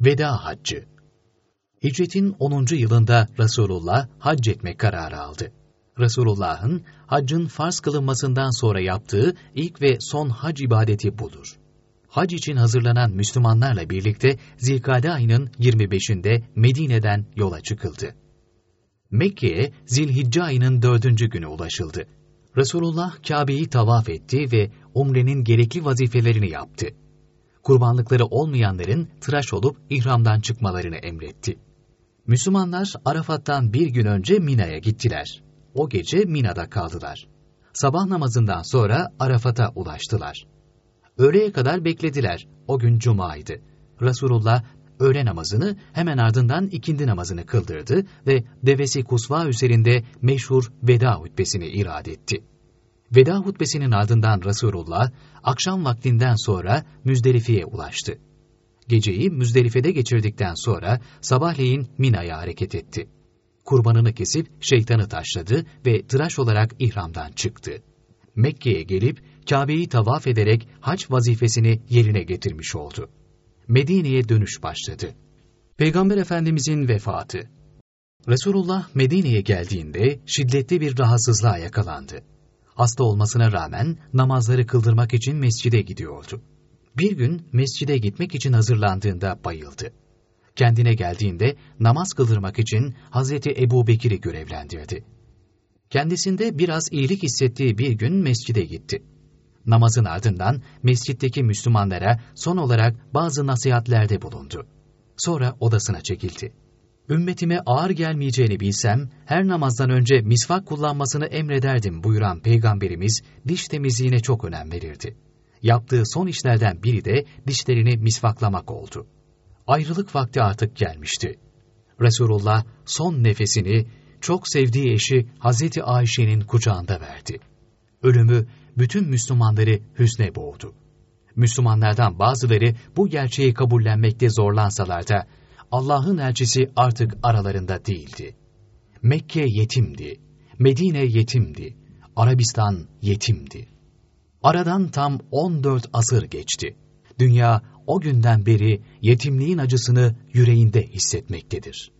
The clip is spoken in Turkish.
Veda Haccı Hicretin 10. yılında Resulullah hac etme kararı aldı. Resulullah'ın haccın farz kılınmasından sonra yaptığı ilk ve son hac ibadeti budur. Hac için hazırlanan Müslümanlarla birlikte Zilkade ayının 25'inde Medine'den yola çıkıldı. Mekke'ye Zilhicce ayının dördüncü günü ulaşıldı. Resulullah Kabe'yi tavaf etti ve umrenin gerekli vazifelerini yaptı. Kurbanlıkları olmayanların tıraş olup ihramdan çıkmalarını emretti. Müslümanlar Arafat'tan bir gün önce Mina'ya gittiler. O gece Mina'da kaldılar. Sabah namazından sonra Arafat'a ulaştılar. Öğleye kadar beklediler. O gün Cuma'ydı. Resulullah öğle namazını hemen ardından ikindi namazını kıldırdı ve devesi kusva üzerinde meşhur veda hutbesini irad etti. Veda hutbesinin ardından Resulullah akşam vaktinden sonra Müzdelife'ye ulaştı. Geceyi Müzdelife'de geçirdikten sonra sabahleyin Mina'ya hareket etti. Kurbanını kesip şeytanı taşladı ve tıraş olarak ihramdan çıktı. Mekke'ye gelip Kabe'yi tavaf ederek hac vazifesini yerine getirmiş oldu. Medine'ye dönüş başladı. Peygamber Efendimizin vefatı Resulullah Medine'ye geldiğinde şiddetli bir rahatsızlığa yakalandı. Hasta olmasına rağmen namazları kıldırmak için mescide gidiyordu. Bir gün mescide gitmek için hazırlandığında bayıldı. Kendine geldiğinde namaz kıldırmak için Hazreti Ebu Bekir'i görevlendirdi. Kendisinde biraz iyilik hissettiği bir gün mescide gitti. Namazın ardından mescitteki Müslümanlara son olarak bazı nasihatlerde bulundu. Sonra odasına çekildi. Ümmetime ağır gelmeyeceğini bilsem, her namazdan önce misvak kullanmasını emrederdim buyuran Peygamberimiz diş temizliğine çok önem verirdi. Yaptığı son işlerden biri de dişlerini misvaklamak oldu. Ayrılık vakti artık gelmişti. Resulullah son nefesini çok sevdiği eşi Hazreti Ayşe'nin kucağında verdi. Ölümü bütün Müslümanları hüzne boğdu. Müslümanlardan bazıları bu gerçeği kabullenmekte zorlansalar da Allah'ın elçisi artık aralarında değildi. Mekke yetimdi, Medine yetimdi, Arabistan yetimdi. Aradan tam 14 asır geçti. Dünya o günden beri yetimliğin acısını yüreğinde hissetmektedir.